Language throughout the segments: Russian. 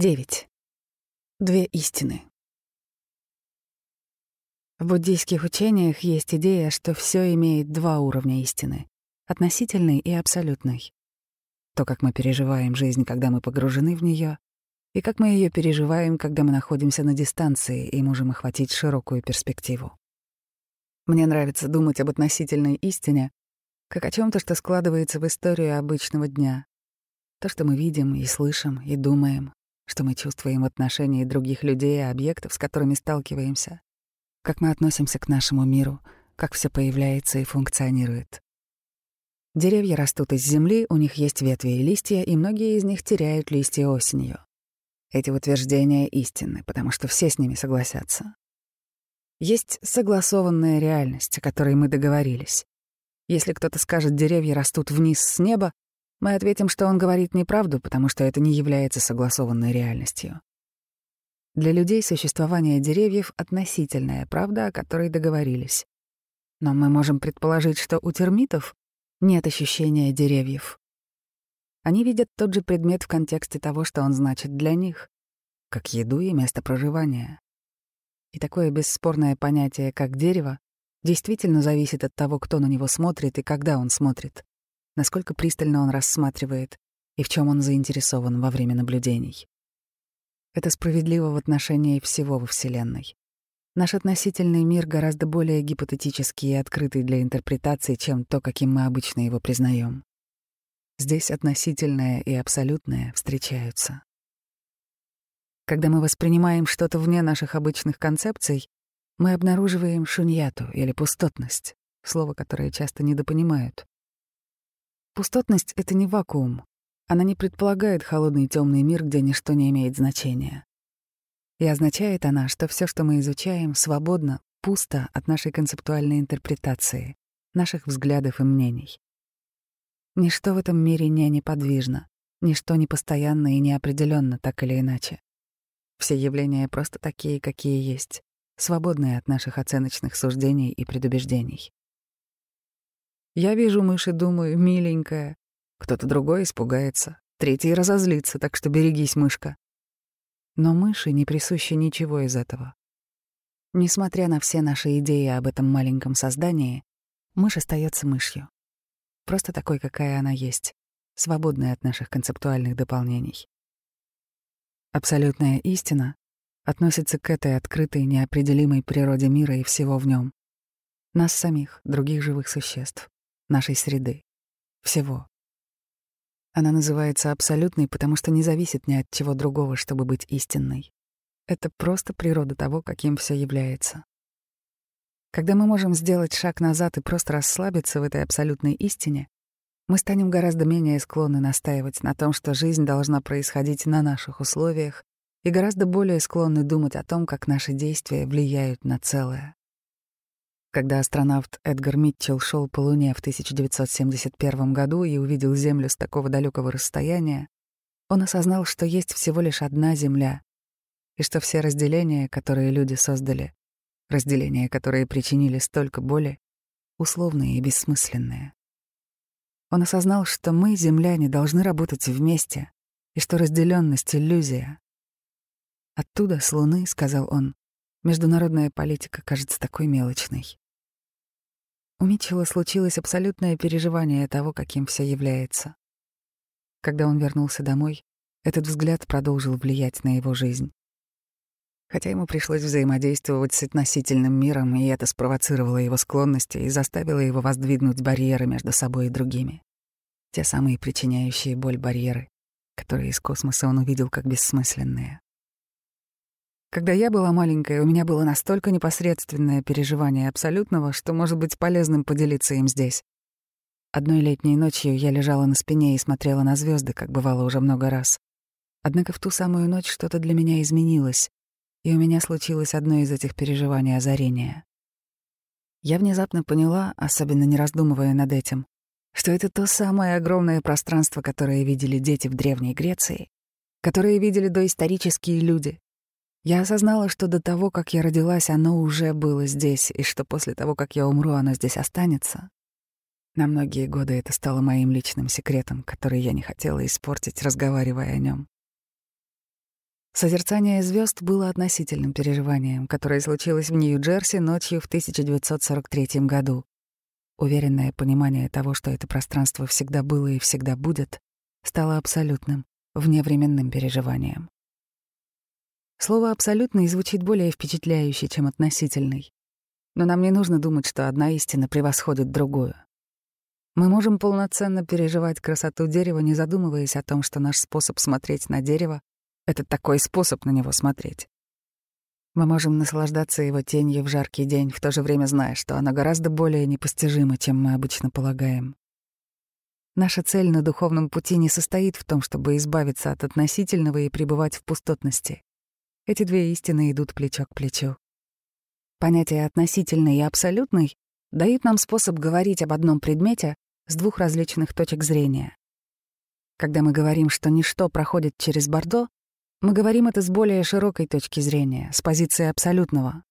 9. Две истины. В буддийских учениях есть идея, что все имеет два уровня истины — относительный и абсолютный. То, как мы переживаем жизнь, когда мы погружены в нее, и как мы ее переживаем, когда мы находимся на дистанции и можем охватить широкую перспективу. Мне нравится думать об относительной истине как о чем то что складывается в историю обычного дня. То, что мы видим и слышим, и думаем, что мы чувствуем в отношении других людей и объектов, с которыми сталкиваемся, как мы относимся к нашему миру, как все появляется и функционирует. Деревья растут из земли, у них есть ветви и листья, и многие из них теряют листья осенью. Эти утверждения истинны, потому что все с ними согласятся. Есть согласованная реальность, о которой мы договорились. Если кто-то скажет, деревья растут вниз с неба, мы ответим, что он говорит неправду, потому что это не является согласованной реальностью. Для людей существование деревьев — относительная правда, о которой договорились. Но мы можем предположить, что у термитов нет ощущения деревьев. Они видят тот же предмет в контексте того, что он значит для них, как еду и место проживания. И такое бесспорное понятие, как дерево, действительно зависит от того, кто на него смотрит и когда он смотрит насколько пристально он рассматривает и в чем он заинтересован во время наблюдений. Это справедливо в отношении всего во Вселенной. Наш относительный мир гораздо более гипотетический и открытый для интерпретации, чем то, каким мы обычно его признаем. Здесь относительное и абсолютное встречаются. Когда мы воспринимаем что-то вне наших обычных концепций, мы обнаруживаем шуньяту или пустотность, слово, которое часто недопонимают. Пустотность — это не вакуум. Она не предполагает холодный темный мир, где ничто не имеет значения. И означает она, что все, что мы изучаем, свободно, пусто от нашей концептуальной интерпретации, наших взглядов и мнений. Ничто в этом мире не неподвижно, ничто не постоянно и неопределенно, так или иначе. Все явления просто такие, какие есть, свободные от наших оценочных суждений и предубеждений. Я вижу мышь и думаю, миленькая. Кто-то другой испугается, третий разозлится, так что берегись, мышка. Но мыши не присуще ничего из этого. Несмотря на все наши идеи об этом маленьком создании, мышь остается мышью. Просто такой, какая она есть, свободная от наших концептуальных дополнений. Абсолютная истина относится к этой открытой, неопределимой природе мира и всего в нем. Нас самих, других живых существ нашей среды, всего. Она называется абсолютной, потому что не зависит ни от чего другого, чтобы быть истинной. Это просто природа того, каким все является. Когда мы можем сделать шаг назад и просто расслабиться в этой абсолютной истине, мы станем гораздо менее склонны настаивать на том, что жизнь должна происходить на наших условиях, и гораздо более склонны думать о том, как наши действия влияют на целое. Когда астронавт Эдгар Митчелл шел по Луне в 1971 году и увидел Землю с такого далекого расстояния, он осознал, что есть всего лишь одна Земля, и что все разделения, которые люди создали, разделения, которые причинили столько боли, условные и бессмысленные. Он осознал, что мы, земляне, должны работать вместе, и что разделенность — иллюзия. Оттуда, с Луны, — сказал он, Международная политика кажется такой мелочной. У Митчелла случилось абсолютное переживание того, каким все является. Когда он вернулся домой, этот взгляд продолжил влиять на его жизнь. Хотя ему пришлось взаимодействовать с относительным миром, и это спровоцировало его склонности и заставило его воздвигнуть барьеры между собой и другими. Те самые причиняющие боль барьеры, которые из космоса он увидел как бессмысленные. Когда я была маленькая, у меня было настолько непосредственное переживание абсолютного, что может быть полезным поделиться им здесь. Одной летней ночью я лежала на спине и смотрела на звезды, как бывало уже много раз. Однако в ту самую ночь что-то для меня изменилось, и у меня случилось одно из этих переживаний озарения. Я внезапно поняла, особенно не раздумывая над этим, что это то самое огромное пространство, которое видели дети в Древней Греции, которое видели доисторические люди, я осознала, что до того, как я родилась, оно уже было здесь, и что после того, как я умру, оно здесь останется. На многие годы это стало моим личным секретом, который я не хотела испортить, разговаривая о нем. Созерцание звезд было относительным переживанием, которое случилось в Нью-Джерси ночью в 1943 году. Уверенное понимание того, что это пространство всегда было и всегда будет, стало абсолютным, вневременным переживанием. Слово «абсолютный» звучит более впечатляюще, чем «относительный». Но нам не нужно думать, что одна истина превосходит другую. Мы можем полноценно переживать красоту дерева, не задумываясь о том, что наш способ смотреть на дерево — это такой способ на него смотреть. Мы можем наслаждаться его тенью в жаркий день, в то же время зная, что она гораздо более непостижима, чем мы обычно полагаем. Наша цель на духовном пути не состоит в том, чтобы избавиться от относительного и пребывать в пустотности. Эти две истины идут плечо к плечу. Понятие «относительный» и «абсолютный» дают нам способ говорить об одном предмете с двух различных точек зрения. Когда мы говорим, что ничто проходит через Бордо, мы говорим это с более широкой точки зрения, с позиции абсолютного.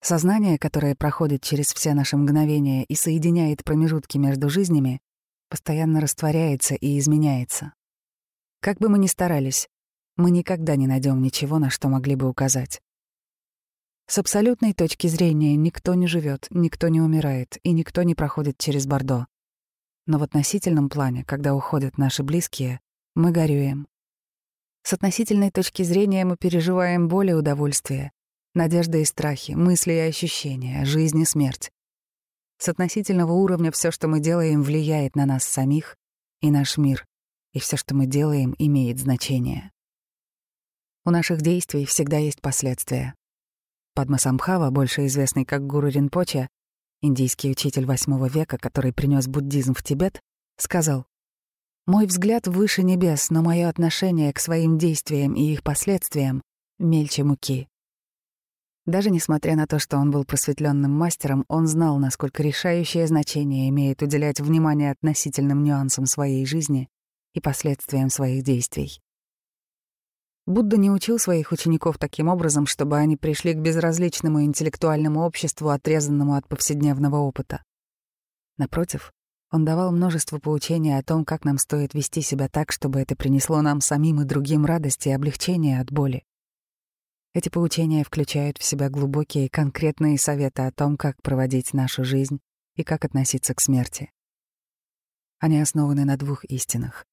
Сознание, которое проходит через все наши мгновения и соединяет промежутки между жизнями, постоянно растворяется и изменяется. Как бы мы ни старались, мы никогда не найдем ничего, на что могли бы указать. С абсолютной точки зрения никто не живет, никто не умирает и никто не проходит через Бордо. Но в относительном плане, когда уходят наши близкие, мы горюем, с относительной точки зрения мы переживаем боль и удовольствие, надежды и страхи, мысли и ощущения, жизнь и смерть. С относительного уровня все, что мы делаем, влияет на нас самих и наш мир, и все, что мы делаем, имеет значение. У наших действий всегда есть последствия. Падмасамбхава, больше известный как Гуру Ринпоче, индийский учитель VIII века, который принес буддизм в Тибет, сказал, мой взгляд выше небес, но мое отношение к своим действиям и их последствиям мельче муки. Даже несмотря на то, что он был просветленным мастером, он знал, насколько решающее значение имеет уделять внимание относительным нюансам своей жизни и последствиям своих действий. Будда не учил своих учеников таким образом, чтобы они пришли к безразличному интеллектуальному обществу, отрезанному от повседневного опыта. Напротив, он давал множество поучений о том, как нам стоит вести себя так, чтобы это принесло нам самим и другим радость и облегчение от боли. Эти поучения включают в себя глубокие и конкретные советы о том, как проводить нашу жизнь и как относиться к смерти. Они основаны на двух истинах.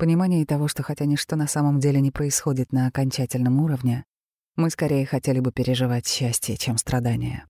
Понимании того, что хотя ничто на самом деле не происходит на окончательном уровне, мы скорее хотели бы переживать счастье, чем страдания.